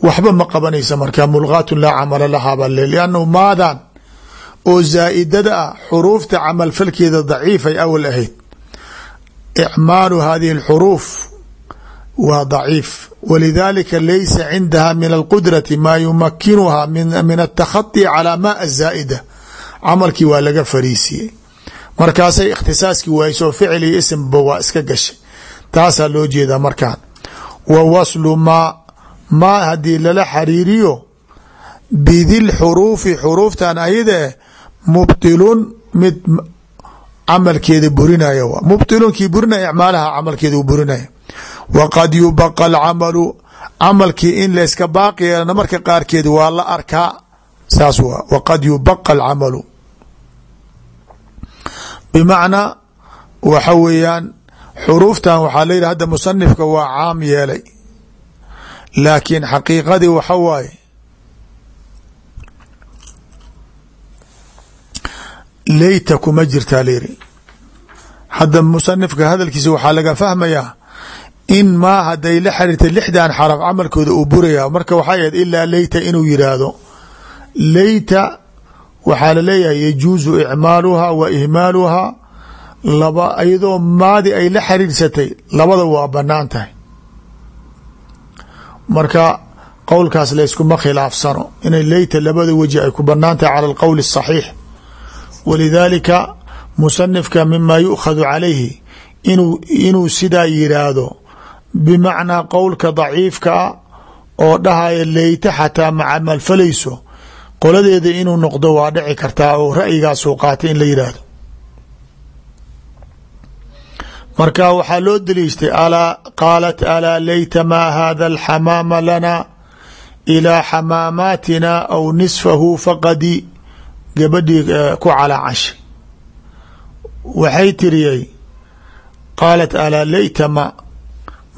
waxba ma qabanaysa markaa mulgaatun laa camala lahaa baa le liannahu maadan oo zaa'idada ah xuruufta camalfalkeeda daciifay awal ahayd. Icmaalu hadihi اlxuruuf waa daciif walidalika laysa cindaha min alqudrati maa yumakinuha min atakhaطi calى ma azaa'ida camalkii waa laga fariisiyey markaasay ikhtisaaskii waayso ficil iyo ismba waa iska gashay taasaa loo jeedaa markaan wa waslu maa maa haddii lala xariiriyo bidil xuruufi xuruuftan ayadae mubtilun mid camalkeeda burinaya w mubtilunkii burinaya icmaalaha camalkeeda u burinaya waqad yubaqa alcamalu camalkii in layska baaqi yeelana marka qaarkeed waa la arkaa saas waa waqad yubaqa alcamalu bimacnaa waxa weeyaan xuruuftan waxaa la yidhi hadda musanifka waa caam yeelay laakiin xaqiiqadii waxa waaye leyta kuma jirtaa layiri hadda musanifka hadalkiisa waxaa laga fahmayaa in ma haday la xariirtay lixdan xaraf camalkooda uu buraya marka waxay ahayd ilaa leyta inuu yidhaahdo. Leyta waxaa la leeyahay yajuusu icmaaluha wa ihmaaluhaa laba iyadoo maadi ay la xiriirsatay labada waa bannaan tahay. Marka qowlkaas layskuma khilaafsano. Inay leyta labada waji ay ku bannaan tahay cala alqowli asaxiix walidaalika musanifka mima yu'khadu calayhi inuu inuu sidaa yidhaahdo bimacnaa qowlka daciifka ah oo dhahaya leyta xataa macamalfalayso qoladeeda inuu noqdo waa dhici kartaa oo ra'yigaasuu qaatay in la yidhaahdo marka waxaa loo daliishtay qaalat alaa layta maa hada alxamaama lana ilaa xamaamaatina aw nisfahu faqadi gabadhii ku calaacashay waxay tiriyey qaalat alaa layta ma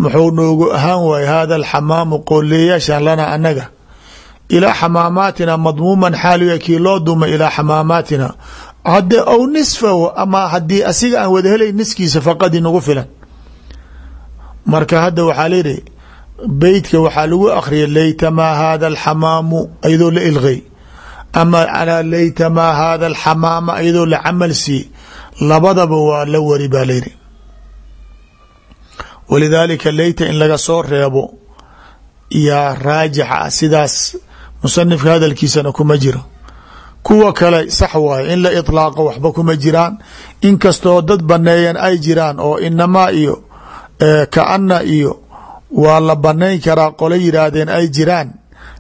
muxuu noogu ahaan waayey hada alxamaamu qooleeyaashan lana annaga. Ilaa xamaamaatina madmuuman xaaliga kii loo dumay ilaa xamaamaatina. Hade aw nisfahu ama haddii asiga aan wada helay niskiisa faqadi nagu filan. Marka hadda waxaa layihi beytka waxaa lagu akhriyay layta maa hada alxamaamu iyadoo la ilqay. Ama alaa layta maa hada alxamaama iyadoo la camal sii labadaba waa la wari baa layihi walidaalika leyta in laga soo reebo yaa raajixa ah sidaas musanifka hadalkiisana kuma jiro. Kuwa kale sax waaye in la iطlaaqo waxba kuma jiraan. Inkastoo dad baneeyan ay jiraan oo inamaa iyo kaana iyo waa la banayn karaa qolo yidhaahdeen ay jiraan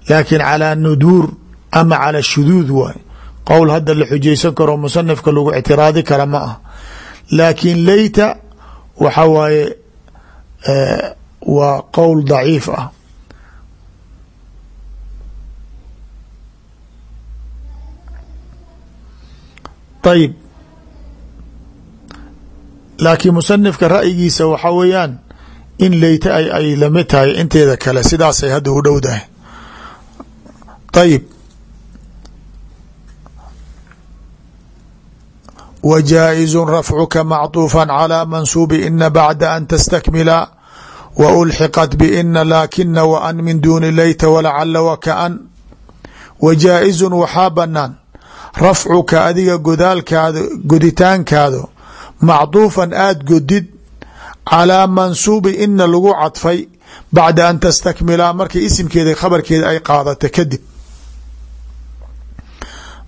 laakiin calaa nuduur ama cala shuduud waay qowl hadda la xujaysan karo musanifka lagu ictiraadi kara ma ah laakiin leyta waxa waa qowl daciif ah. Ayib laakiin musanifka ra'yigiisa waxaa weeyaan in leyta ay ay la mid tahay inteeda kale sidaasay hadda u dhowdahay. Ayib macطuufa calى mansuubi ina bacda an tastakmila wa ulxiqat bina laakina wa an min leyta walacala wakaan wa jaa'izu waxaa banaan rafcuka adiga godaalkaada goditaankaado macduufan aada godid calaa mansuubi ina lagu cadfay bacda an tastakmilaa markay isimkeeda khabarkeeda ay qaadata kadib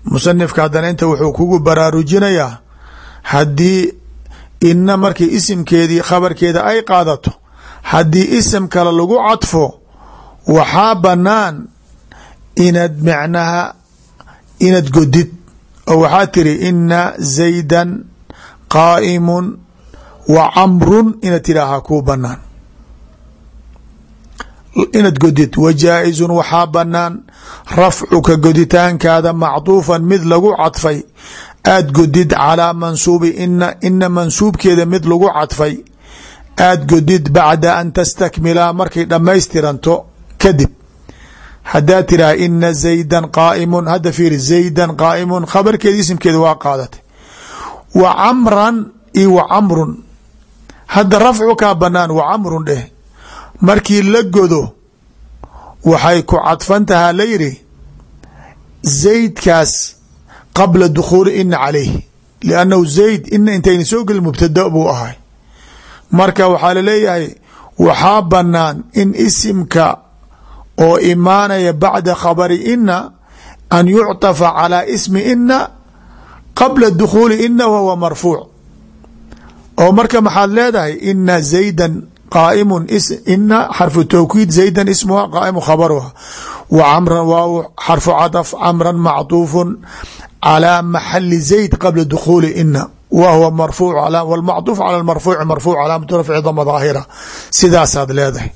musanifka haddana inta wuxuu kugu baraarujinayaa haddii ina markay isimkeedii khabarkeeda ay qaadato haddii isim kale lagu cadfo waxaa banaan inaad macnaha inaad godid oo waxaa tiri ina zaydan qaa'imun wa camrun inaad tidhaahaa kuu banaan inaad godid wa jaa-izun waxaa banaan rafcuka goditaankaada macduufan mid lagu cadfay aad godid calaa mansuubi ina ina mansuubkeeda mid lagu cadfay. Aad godid bacda an tastakmilaa markay dhammaystiranto kadib. Haddaad tiraha ina zaydan qaaimun hadda fiiri zaydan qaaimun khabarkeeda isimkeeda waa qaadatay. Wa camran iyo wa camrun. Hadda rafcu kaa banaan wa camrun dheh. Markii la godo waxay ku cadfan tahaa la yidhi zaydkaas qabla dukhuuli ina calayh liannahu zayd ina intayna soo gelin mubtada buu ahay. Marka waxaa la leeyahay waxaa banaan in isimka oo imaanaya bacda khabari ina an yucطafa calaa ismi ina qabla dukhuuli ina wahuwa marfuuc. Oo marka maxaad leedahay ina zaydan qaaimu ina xarfu tawkiid zaydan ismuha qaaimu khabaruha. Wa camran waaw xarfu cadaf camran macطuufu calى maxali zayd qabla dukhuuli ina wa huwa marfuuc wlmacduuf calى marfuuci marfuuc calaamatu rafci dama daahira sidaasaad leedahay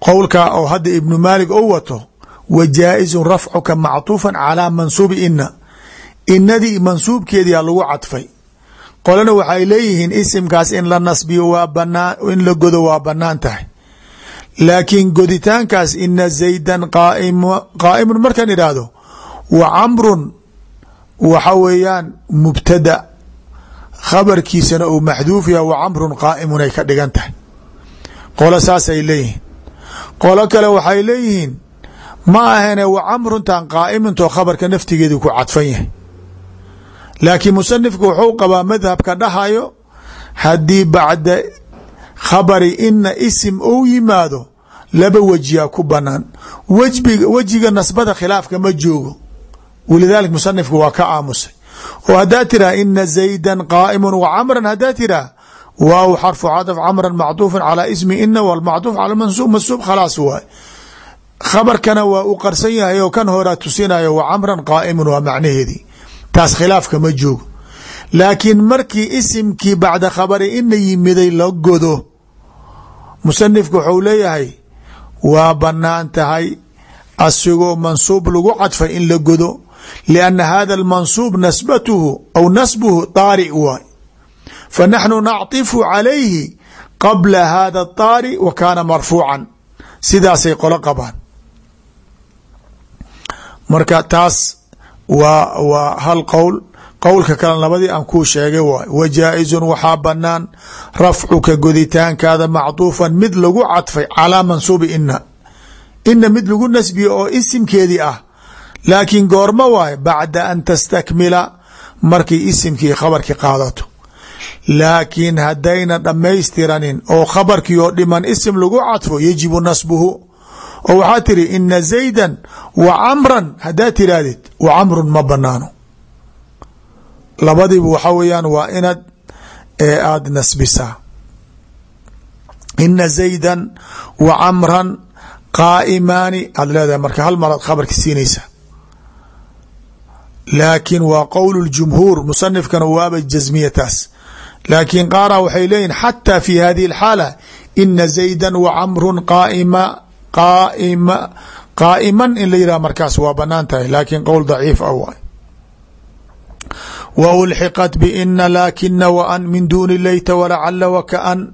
qowlkaa oo hadda ibnu maalik ou wato wa jaa-izun rafcuka mactuufa calaa mansuubi ina inadii mansuubkeediyaa lagu cadfay qolana waxay leeyihiin isimkaas in la nasbiyo waa banaan in la godo waa bannaan tahay laakiin goditaankaas ina zaydan wa camrun waxa weeyaan mubtada khabarkiisana uu maxduuf yaha wa camrun qaa'imun ay ka dhigan tahay. Qolo saasay leeyihiin. Qolo kale waxay leeyihiin ma ahane wa camruntan qaa'imuntoo khabarka naftigeedu ku cadfan yahay. Laakiin musanifku wuxuu qabaa madhabka dhahayo haddii bacda khabari ina isim ou yimaado laba wejiyaa ku banaan wejiga nasbada khilaafka ma joogo wlidalik musanifka waa ka aamusay oo hadaa tiraa ina zayda qaa'ima wacamran hadaa tiraa waaw xarfu cadf camran macduufa calaa ismi ina wlmacduuf cala mansuub mansuub khalaas waay khabarkana waa uu qarsan yahay oo kan horaa tusinayo wacamran qaa'imun waa macnaheedii taas khilaafka ma joogo laakiin markii isimkii bacda khabari ina yimiday la godo musanifku waxuu leeyahay waa lianna hada almansuub nasbatuhu aw nasbuhu daaric waay fanaxnu nacطifu calayhi qabla hada اطaari wa kaana marfuucan sidaasay qolo qabaan marka taas waa waa hal qowl qowlka kale labadii aan kuu sheegay waay wa jaa-izun waxaa banaan rafcuka goditaankaada macduufan mid lagu cadfay calaa mansuubi ina ina mid lagu nasbiye oo isimkeedii ah laakiin goorma waay bacda an tastakmila markay isimkii khabarkii qaadato. Laakiin haddayna dhammaystiranin oo khabarkii oo dhiman isim lagu cadfo yajibu nasbuhu. Oo waxaa tiri ina zaydan wa camran haddaad tirahdid wa camrun ma banaano labadiiba waxa weeyaan waa inaad aada nasbisaa. Ina zaydan wa camran qaa'imaani aad leedahay marka hal maraad khabarka siinaysa laakiin waa qowl اjumhuur musanifkana waaba jasmiyataas laakiin qaara waxay leeyihin xatى fi hadihi اlxaala ina zayda wa camru qaaima qaaima qaa'iman in la yihah markaas waa banaan tahay laakiin qowl daciif ah waay wa ulxiqat bina laakina wan min duni leyta walacala wakaan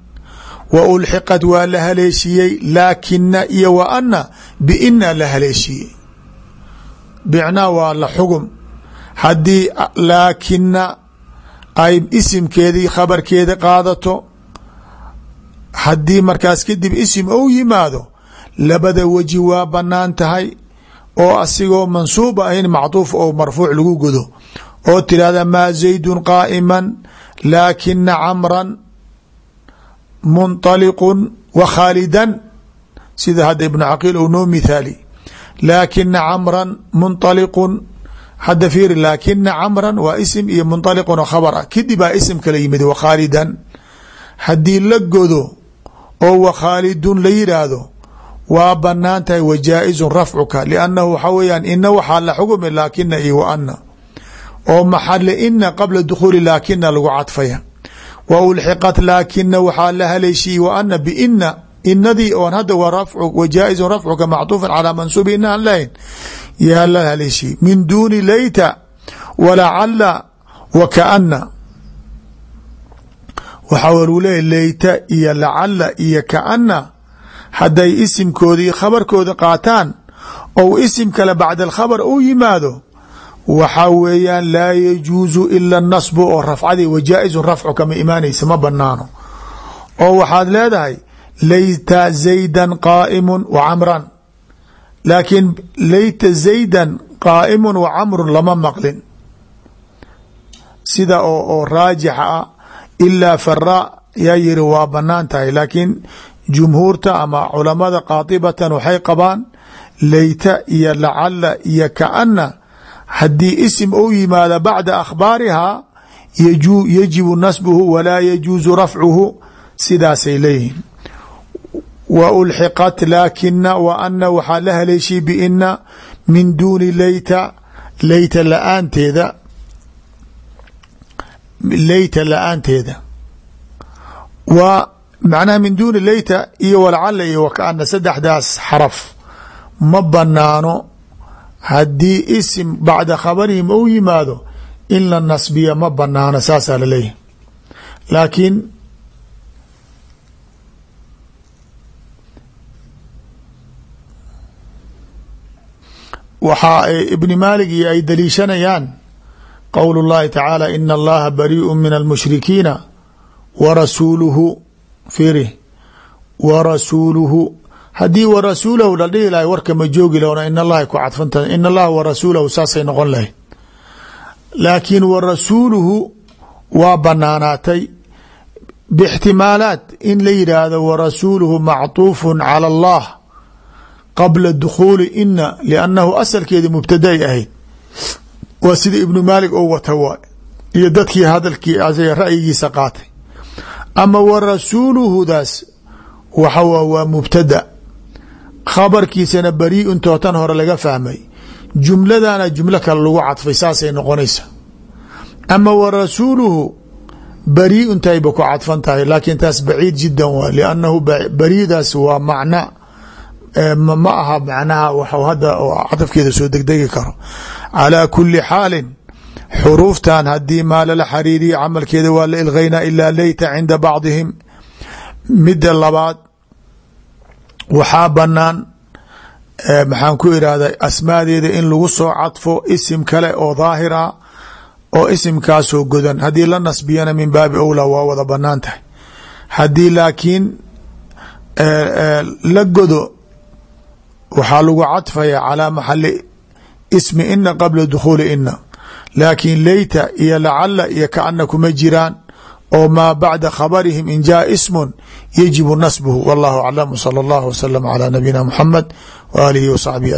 wa ulxiqat waa la haleeshiyey laakina iyo wa ana biina la haleeshiyey bicnaa waa la xugum haddii laakina ay isimkeedii khabarkeeda qaadato haddii markaas kadib isim ou yimaado labada weji waa bannaan tahay oo asigoo mansuuba ahayn macduuf oo marfuuc lagu godo oo tirahda maa zaydun qaa'iman laakina camran munطaliqu wa khaalidan. Sida hadda ibnu caqiil ou noo mithaali laakina camran munطaliqun hadda fiiri laakina camran waa isim iyo munطaliqun oo khabar ah. Kadib baa isim kala yimid wa khaalidan haddii la godo oo wa khaalidun la yidhaahdo waa bannaan tahay wa jaa-izun rafcuka. Liannahu waxaa weeyaan ina waxaa la xugumi laakina iyo wa ana oo maxale ina qabla dukhuuli laakina lagu cadfaya. Wa ulxiqat laakina waxaa la haleeshiyey wa ana biina inadii oon hadda wa jaa-izun rafcuka macطuufan calaa mansuubi ina aan lahayn. Yaa la haleeshiyey min duuni leyta walacala wa kaana waxaa lagu leeyahy leyta iyo lacala iyo kaana hadday isimkoodii khabarkooda qaataan ou isim kale bacda alkhabar uu yimaado waxaa weeyaan laa yajuusu ila nasbu oo rafcadii wajaa-isu rafcu kama imaanaysa ma banaano oo waxaad leedahay layta zaydan qaa'imu wa camran laakiin layta zaydan qaa'imu wa camrun lama maqlin sida oo raajixa ah ilaa fara yaa yiri waa bannaan tahay laakiin jumhuurta ama culamada qaatibatan waxay qabaan layta iyo lacala iyo kaana haddii isim ou yimaado bacda akhbaarihaa yajibu nasbuhu walaa yajuusu rafcuhu sidaasay leeyihiin wa ulxiqat laakina wa ana waxaa la haleeshay biina min duuni layta layta la'aanteeda layta la'aanteeda wa macnaha min duuni layta iyo walcala iyo wakaana saddexdaas xaraf ma banaano haddii isim bacda khabarihim ou yimaado in la nasbiya ma banaano saasaa la leeyahay laakiin waxa ibni maalig iyo ay daliishanayaan qowl اllahi tacaala ina allaha bariiءu min almushrikiina wa rasuuluhu firi wa rasuuluhu haddii wa rasuulahu la dhihi lahay warka ma joogi lahona in allaha ku cadfanta in allaha wa rasuulahu saasay noqon lahayd laakiin wa rasuuluhu waa banaanaatay bixtimaalaat in la yidhaahdo wa rasuuluhu macطuufu calى allah qabla dukhuuli ina liannahu asalkeedi mubtaday ahayd. Waa sida ibnu maalik oo wata waay iyo dadkii hadalkii ra'yigiisa qaatay. Ama wa rasuuluhudaas waxa waa mubtada. Khabarkiisana bariiun tootan hore laga fahmay. Jumladana jumlo kale lagu cadfay saasay noqonaysa ama wa rasuuluhu bariiun tahayba ku cadfan tahay laakiin taas baciid jiddan waay liannahu bariidaas waa macna ma aha macnaha w hadda cadafkeeda soo degdegi karo. Calaa kuli xaalin xuruuftan haddii maa lala xariiriya camalkeeda waa la ilgaynaa ilaa leyta cinda bacdihim. Midda labaad waxaa banaan maxaan ku irahda asmaadeeda in lagu soo cadfo isim kale oo daahir ah oo isimkaasoo godan. Haddii la nasbiyana min baabi owlaa waa wada bannaan tahay. Haddii laakiin la godo waxaa lagu cadfaya calaa maxali ismi ina qabla dukhuuli ina laakiin leyta iyo lacala iyo kaana kuma jiraan oo maa bacda khabarihim in jaa ismun yajibu nasbuhu wallahu aclam salى اllah wslm calى nabiyina muxamed w aalihi w saxbihi